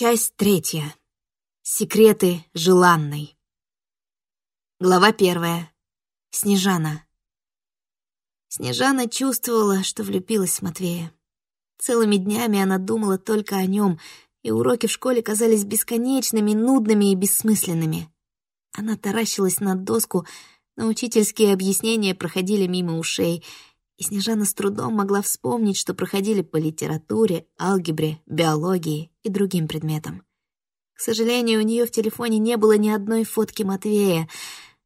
Часть третья. Секреты желанной. Глава первая. Снежана. Снежана чувствовала, что влюбилась в Матвея. Целыми днями она думала только о нем, и уроки в школе казались бесконечными, нудными и бессмысленными. Она таращилась на доску, но учительские объяснения проходили мимо ушей, и Снежана с трудом могла вспомнить, что проходили по литературе, алгебре, биологии и другим предметам. К сожалению, у нее в телефоне не было ни одной фотки Матвея,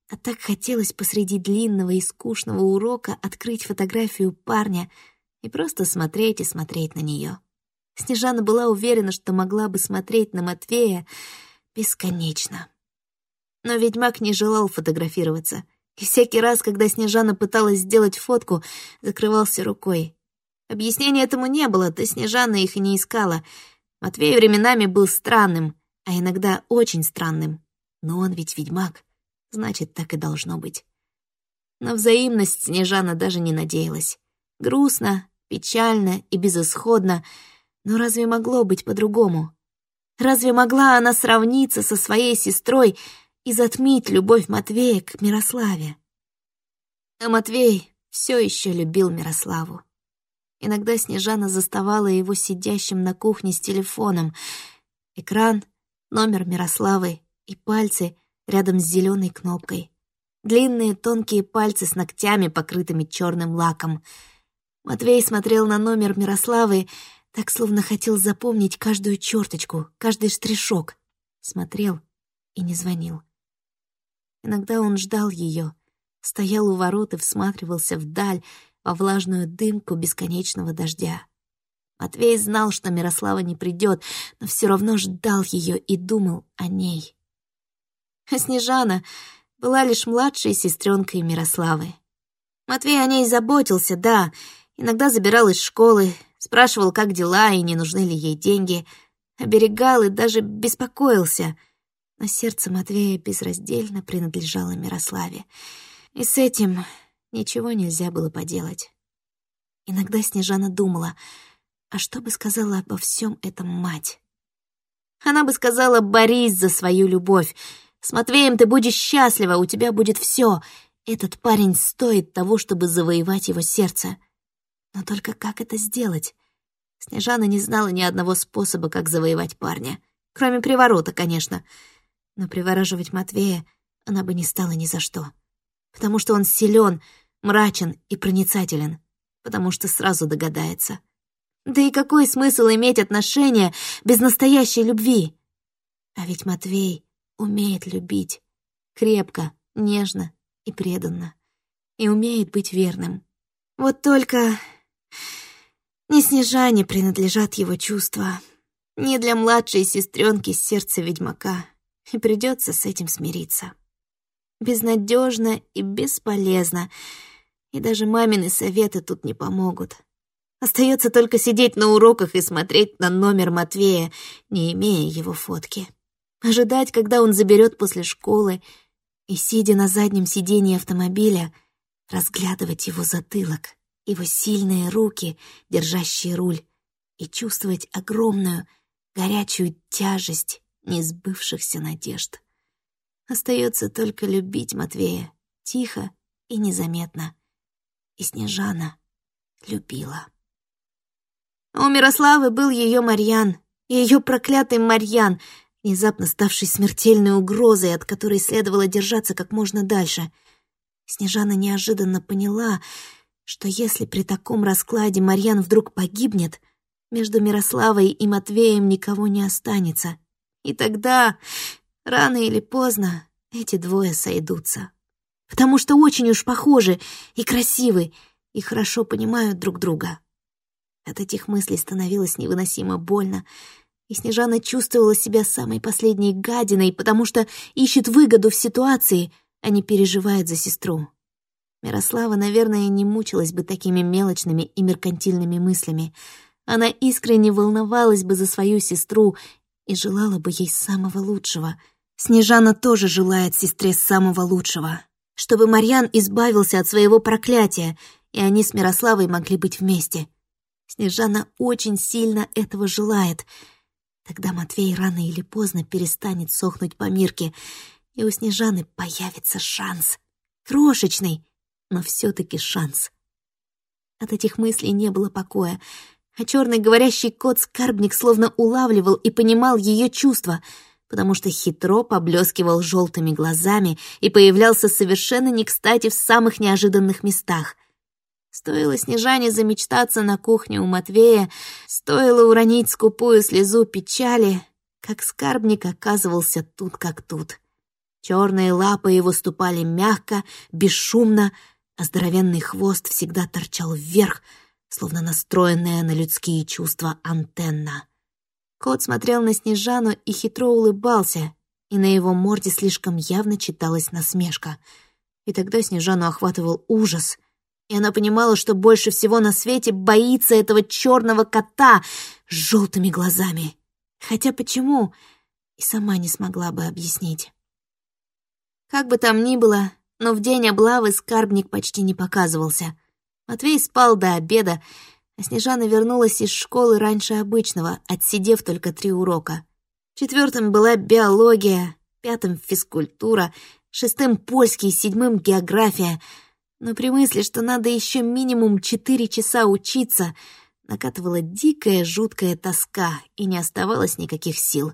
а так хотелось посреди длинного и скучного урока открыть фотографию парня и просто смотреть и смотреть на нее. Снежана была уверена, что могла бы смотреть на Матвея бесконечно. Но ведьмак не желал фотографироваться — и всякий раз, когда Снежана пыталась сделать фотку, закрывался рукой. Объяснения этому не было, да Снежана их и не искала. Матвей временами был странным, а иногда очень странным. Но он ведь ведьмак, значит, так и должно быть. На взаимность Снежана даже не надеялась. Грустно, печально и безысходно, но разве могло быть по-другому? Разве могла она сравниться со своей сестрой, и затмить любовь Матвея к Мирославе. А Матвей все еще любил Мирославу. Иногда Снежана заставала его сидящим на кухне с телефоном. Экран, номер Мирославы и пальцы рядом с зеленой кнопкой. Длинные тонкие пальцы с ногтями, покрытыми черным лаком. Матвей смотрел на номер Мирославы, так словно хотел запомнить каждую черточку, каждый штришок. Смотрел и не звонил. Иногда он ждал ее, стоял у ворот и всматривался вдаль, во влажную дымку бесконечного дождя. Матвей знал, что Мирослава не придет, но все равно ждал ее и думал о ней. А Снежана была лишь младшей сестренкой Мирославы. Матвей о ней заботился, да, иногда забирал из школы, спрашивал, как дела и не нужны ли ей деньги, оберегал и даже беспокоился — но сердце Матвея безраздельно принадлежало Мирославе, и с этим ничего нельзя было поделать. Иногда Снежана думала, а что бы сказала обо всем этом мать? Она бы сказала «борись за свою любовь», «С Матвеем ты будешь счастлива, у тебя будет все. Этот парень стоит того, чтобы завоевать его сердце». Но только как это сделать? Снежана не знала ни одного способа, как завоевать парня. Кроме приворота, конечно — но привораживать Матвея она бы не стала ни за что. Потому что он силен, мрачен и проницателен. Потому что сразу догадается. Да и какой смысл иметь отношения без настоящей любви? А ведь Матвей умеет любить. Крепко, нежно и преданно. И умеет быть верным. Вот только не Снежане принадлежат его чувства. Не для младшей сестренки сердца ведьмака и придется с этим смириться. Безнадежно и бесполезно, и даже мамины советы тут не помогут. Остается только сидеть на уроках и смотреть на номер Матвея, не имея его фотки. Ожидать, когда он заберет после школы, и, сидя на заднем сиденье автомобиля, разглядывать его затылок, его сильные руки, держащие руль, и чувствовать огромную, горячую тяжесть несбывшихся надежд. Остается только любить Матвея, тихо и незаметно. И Снежана любила. У Мирославы был ее Марьян, ее проклятый Марьян, внезапно ставший смертельной угрозой, от которой следовало держаться как можно дальше. Снежана неожиданно поняла, что если при таком раскладе Марьян вдруг погибнет, между Мирославой и Матвеем никого не останется. И тогда, рано или поздно, эти двое сойдутся. Потому что очень уж похожи и красивы, и хорошо понимают друг друга. От этих мыслей становилось невыносимо больно, и Снежана чувствовала себя самой последней гадиной, потому что ищет выгоду в ситуации, а не переживает за сестру. Мирослава, наверное, не мучилась бы такими мелочными и меркантильными мыслями. Она искренне волновалась бы за свою сестру и желала бы ей самого лучшего. Снежана тоже желает сестре самого лучшего. Чтобы Марьян избавился от своего проклятия, и они с Мирославой могли быть вместе. Снежана очень сильно этого желает. Тогда Матвей рано или поздно перестанет сохнуть по Мирке, и у Снежаны появится шанс. Крошечный, но все-таки шанс. От этих мыслей не было покоя, а черный говорящий кот-скарбник словно улавливал и понимал ее чувства, потому что хитро поблескивал желтыми глазами и появлялся совершенно не кстати в самых неожиданных местах. Стоило Снежане замечтаться на кухне у Матвея, стоило уронить скупую слезу печали, как скарбник оказывался тут как тут. Черные лапы его ступали мягко, бесшумно, а здоровенный хвост всегда торчал вверх, словно настроенная на людские чувства антенна. Кот смотрел на Снежану и хитро улыбался, и на его морде слишком явно читалась насмешка. И тогда Снежану охватывал ужас, и она понимала, что больше всего на свете боится этого черного кота с желтыми глазами. Хотя почему, и сама не смогла бы объяснить. Как бы там ни было, но в день облавы скарбник почти не показывался. Матвей спал до обеда, а Снежана вернулась из школы раньше обычного, отсидев только три урока. Четвертым была биология, пятым — физкультура, шестым — польский, седьмым — география. Но при мысли, что надо еще минимум четыре часа учиться, накатывала дикая, жуткая тоска, и не оставалось никаких сил.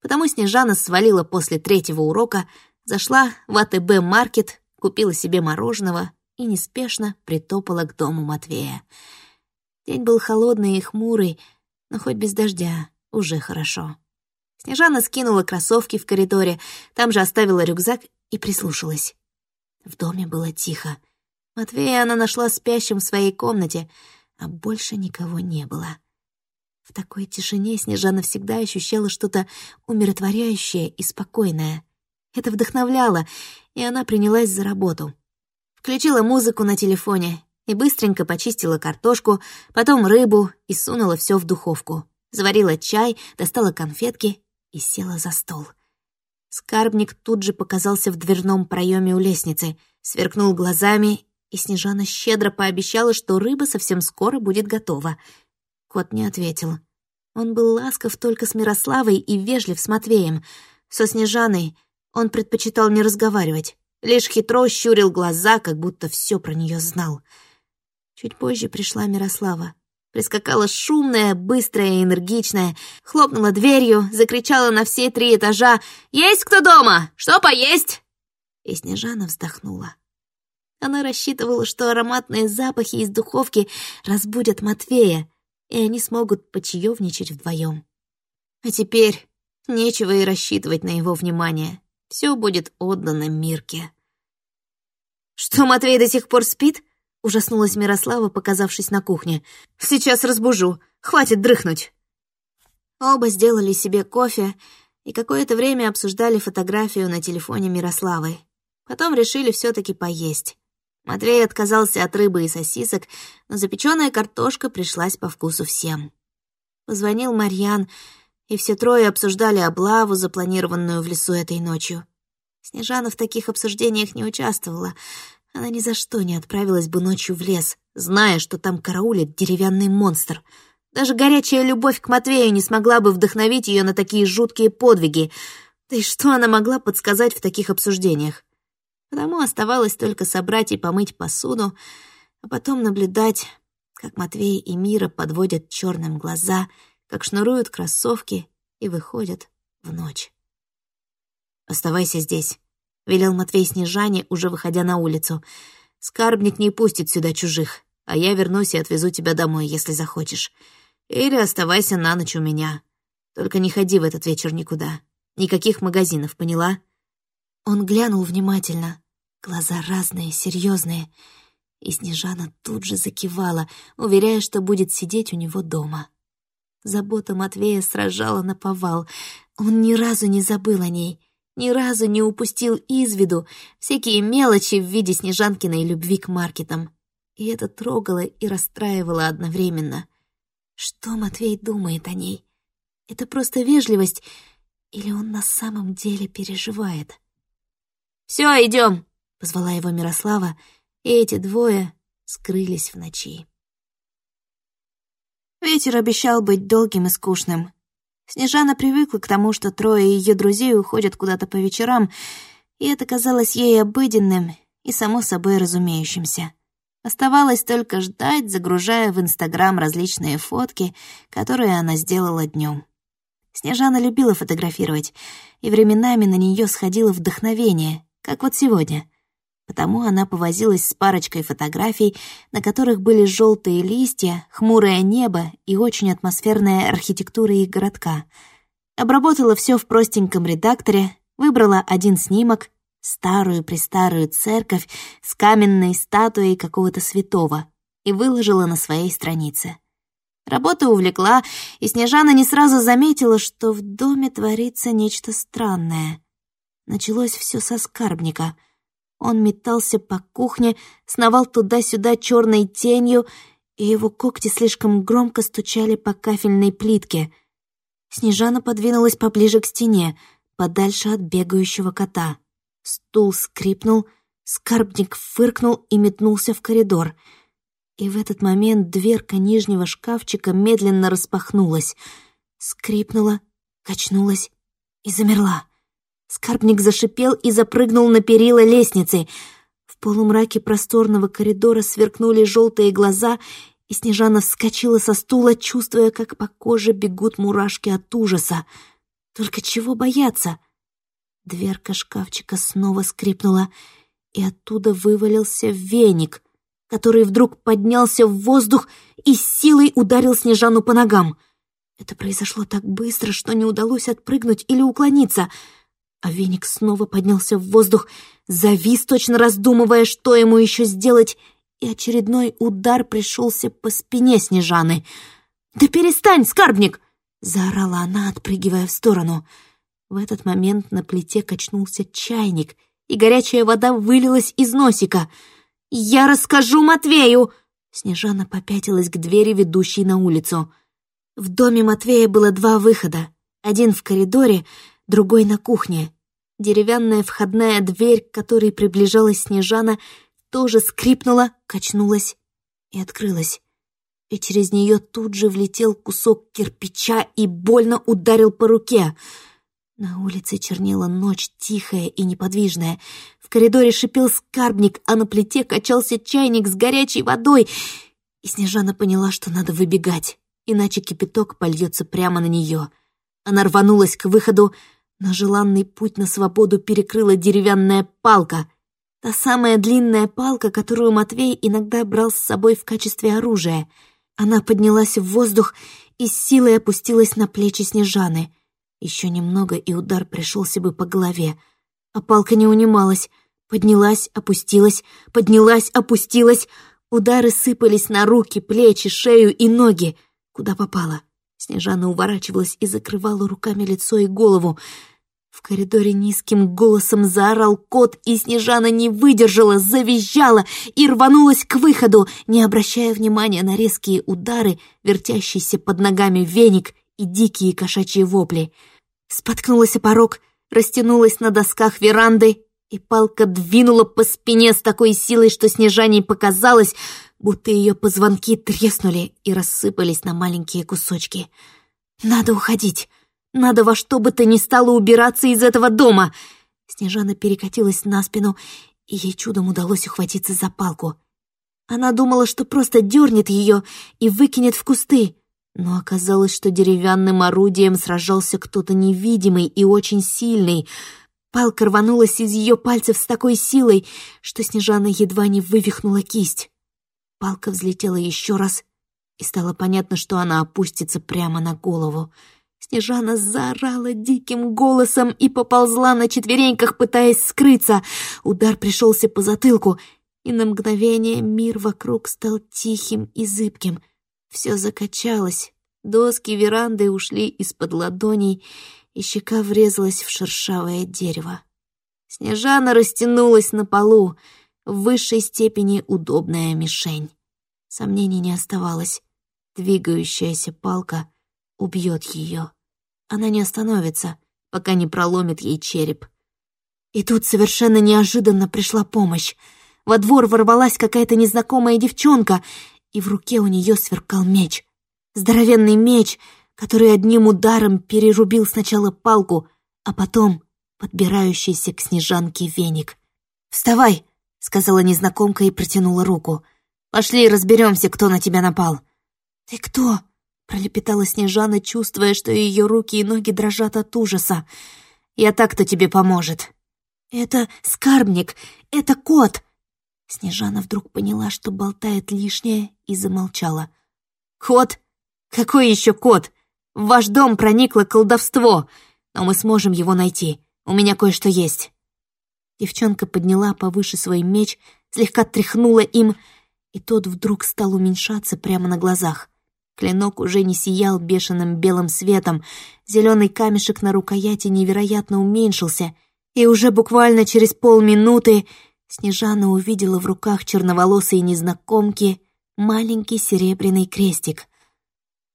Потому Снежана свалила после третьего урока — Зашла в АТБ-маркет, купила себе мороженого и неспешно притопала к дому Матвея. День был холодный и хмурый, но хоть без дождя уже хорошо. Снежана скинула кроссовки в коридоре, там же оставила рюкзак и прислушалась. В доме было тихо. Матвея она нашла спящим в своей комнате, а больше никого не было. В такой тишине Снежана всегда ощущала что-то умиротворяющее и спокойное — это вдохновляло, и она принялась за работу. Включила музыку на телефоне и быстренько почистила картошку, потом рыбу и сунула все в духовку. Заварила чай, достала конфетки и села за стол. Скарбник тут же показался в дверном проеме у лестницы, сверкнул глазами, и Снежана щедро пообещала, что рыба совсем скоро будет готова. Кот не ответил. Он был ласков только с Мирославой и вежлив с Матвеем. Со Снежаной он предпочитал не разговаривать, лишь хитро щурил глаза, как будто все про нее знал. Чуть позже пришла Мирослава. Прискакала шумная, быстрая и энергичная, хлопнула дверью, закричала на все три этажа «Есть кто дома? Что поесть?» И Снежана вздохнула. Она рассчитывала, что ароматные запахи из духовки разбудят Матвея, и они смогут почаевничать вдвоем. А теперь нечего и рассчитывать на его внимание все будет отдано Мирке. «Что, Матвей до сих пор спит?» — ужаснулась Мирослава, показавшись на кухне. «Сейчас разбужу. Хватит дрыхнуть». Оба сделали себе кофе и какое-то время обсуждали фотографию на телефоне Мирославы. Потом решили все таки поесть. Матвей отказался от рыбы и сосисок, но запеченная картошка пришлась по вкусу всем. Позвонил Марьян, и все трое обсуждали облаву, запланированную в лесу этой ночью. Снежана в таких обсуждениях не участвовала. Она ни за что не отправилась бы ночью в лес, зная, что там караулит деревянный монстр. Даже горячая любовь к Матвею не смогла бы вдохновить ее на такие жуткие подвиги. Да и что она могла подсказать в таких обсуждениях? Потому оставалось только собрать и помыть посуду, а потом наблюдать, как Матвей и Мира подводят черным глаза — как шнуруют кроссовки и выходят в ночь. «Оставайся здесь», — велел Матвей Снежане, уже выходя на улицу. «Скарбник не пустит сюда чужих, а я вернусь и отвезу тебя домой, если захочешь. Или оставайся на ночь у меня. Только не ходи в этот вечер никуда. Никаких магазинов, поняла?» Он глянул внимательно. Глаза разные, серьезные, И Снежана тут же закивала, уверяя, что будет сидеть у него дома. Забота Матвея сражала на повал. Он ни разу не забыл о ней, ни разу не упустил из виду всякие мелочи в виде Снежанкиной любви к маркетам. И это трогало и расстраивало одновременно. Что Матвей думает о ней? Это просто вежливость или он на самом деле переживает? «Все, идем!» — позвала его Мирослава, и эти двое скрылись в ночи. Ветер обещал быть долгим и скучным. Снежана привыкла к тому, что трое ее друзей уходят куда-то по вечерам, и это казалось ей обыденным и само собой разумеющимся. Оставалось только ждать, загружая в Инстаграм различные фотки, которые она сделала днем. Снежана любила фотографировать, и временами на нее сходило вдохновение, как вот сегодня. Потому она повозилась с парочкой фотографий, на которых были желтые листья, хмурое небо и очень атмосферная архитектура их городка. Обработала все в простеньком редакторе, выбрала один снимок, старую-престарую церковь с каменной статуей какого-то святого и выложила на своей странице. Работа увлекла, и Снежана не сразу заметила, что в доме творится нечто странное. Началось все со скарбника. Он метался по кухне, сновал туда-сюда черной тенью, и его когти слишком громко стучали по кафельной плитке. Снежана подвинулась поближе к стене, подальше от бегающего кота. Стул скрипнул, скарбник фыркнул и метнулся в коридор. И в этот момент дверка нижнего шкафчика медленно распахнулась, скрипнула, качнулась и замерла. Скарбник зашипел и запрыгнул на перила лестницы. В полумраке просторного коридора сверкнули желтые глаза, и Снежана вскочила со стула, чувствуя, как по коже бегут мурашки от ужаса. Только чего бояться? Дверка шкафчика снова скрипнула, и оттуда вывалился веник, который вдруг поднялся в воздух и силой ударил Снежану по ногам. Это произошло так быстро, что не удалось отпрыгнуть или уклониться, а веник снова поднялся в воздух, завис, точно раздумывая, что ему еще сделать, и очередной удар пришелся по спине Снежаны. «Да перестань, скарбник!» — заорала она, отпрыгивая в сторону — в этот момент на плите качнулся чайник, и горячая вода вылилась из носика. «Я расскажу Матвею!» Снежана попятилась к двери, ведущей на улицу. В доме Матвея было два выхода. Один в коридоре, другой на кухне. Деревянная входная дверь, к которой приближалась Снежана, тоже скрипнула, качнулась и открылась. И через нее тут же влетел кусок кирпича и больно ударил по руке — на улице чернела ночь, тихая и неподвижная. В коридоре шипел скарбник, а на плите качался чайник с горячей водой. И Снежана поняла, что надо выбегать, иначе кипяток польется прямо на нее. Она рванулась к выходу, но желанный путь на свободу перекрыла деревянная палка. Та самая длинная палка, которую Матвей иногда брал с собой в качестве оружия. Она поднялась в воздух и с силой опустилась на плечи Снежаны — еще немного, и удар пришелся бы по голове. А палка не унималась. Поднялась, опустилась, поднялась, опустилась. Удары сыпались на руки, плечи, шею и ноги. Куда попало? Снежана уворачивалась и закрывала руками лицо и голову. В коридоре низким голосом заорал кот, и Снежана не выдержала, завизжала и рванулась к выходу, не обращая внимания на резкие удары, вертящийся под ногами веник и дикие кошачьи вопли — Споткнулась о порог, растянулась на досках веранды, и палка двинула по спине с такой силой, что Снежане показалось, будто ее позвонки треснули и рассыпались на маленькие кусочки. «Надо уходить! Надо во что бы то ни стало убираться из этого дома!» Снежана перекатилась на спину, и ей чудом удалось ухватиться за палку. Она думала, что просто дернет ее и выкинет в кусты, но оказалось, что деревянным орудием сражался кто-то невидимый и очень сильный. Палка рванулась из ее пальцев с такой силой, что Снежана едва не вывихнула кисть. Палка взлетела еще раз, и стало понятно, что она опустится прямо на голову. Снежана заорала диким голосом и поползла на четвереньках, пытаясь скрыться. Удар пришелся по затылку, и на мгновение мир вокруг стал тихим и зыбким — все закачалось, доски веранды ушли из-под ладоней, и щека врезалась в шершавое дерево. Снежана растянулась на полу, в высшей степени удобная мишень. Сомнений не оставалось. Двигающаяся палка убьет ее. Она не остановится, пока не проломит ей череп. И тут совершенно неожиданно пришла помощь. Во двор ворвалась какая-то незнакомая девчонка, и в руке у нее сверкал меч. Здоровенный меч, который одним ударом перерубил сначала палку, а потом подбирающийся к снежанке веник. «Вставай!» — сказала незнакомка и протянула руку. «Пошли разберемся, кто на тебя напал». «Ты кто?» — пролепетала Снежана, чувствуя, что ее руки и ноги дрожат от ужаса. «Я так, кто тебе поможет». «Это скарбник! Это кот!» Снежана вдруг поняла, что болтает лишнее, и замолчала. «Кот? Какой еще кот? В ваш дом проникло колдовство, но мы сможем его найти. У меня кое-что есть». Девчонка подняла повыше свой меч, слегка тряхнула им, и тот вдруг стал уменьшаться прямо на глазах. Клинок уже не сиял бешеным белым светом, зеленый камешек на рукояти невероятно уменьшился, и уже буквально через полминуты Снежана увидела в руках черноволосой незнакомки маленький серебряный крестик.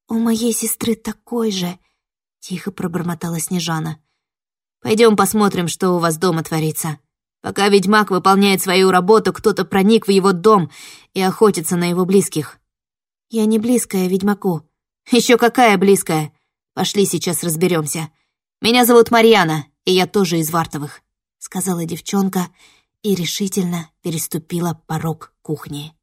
«У моей сестры такой же», — тихо пробормотала Снежана. «Пойдем посмотрим, что у вас дома творится. Пока ведьмак выполняет свою работу, кто-то проник в его дом и охотится на его близких». «Я не близкая ведьмаку». «Еще какая близкая? Пошли сейчас разберемся. Меня зовут Марьяна, и я тоже из Вартовых», — сказала девчонка и решительно переступила порог кухни.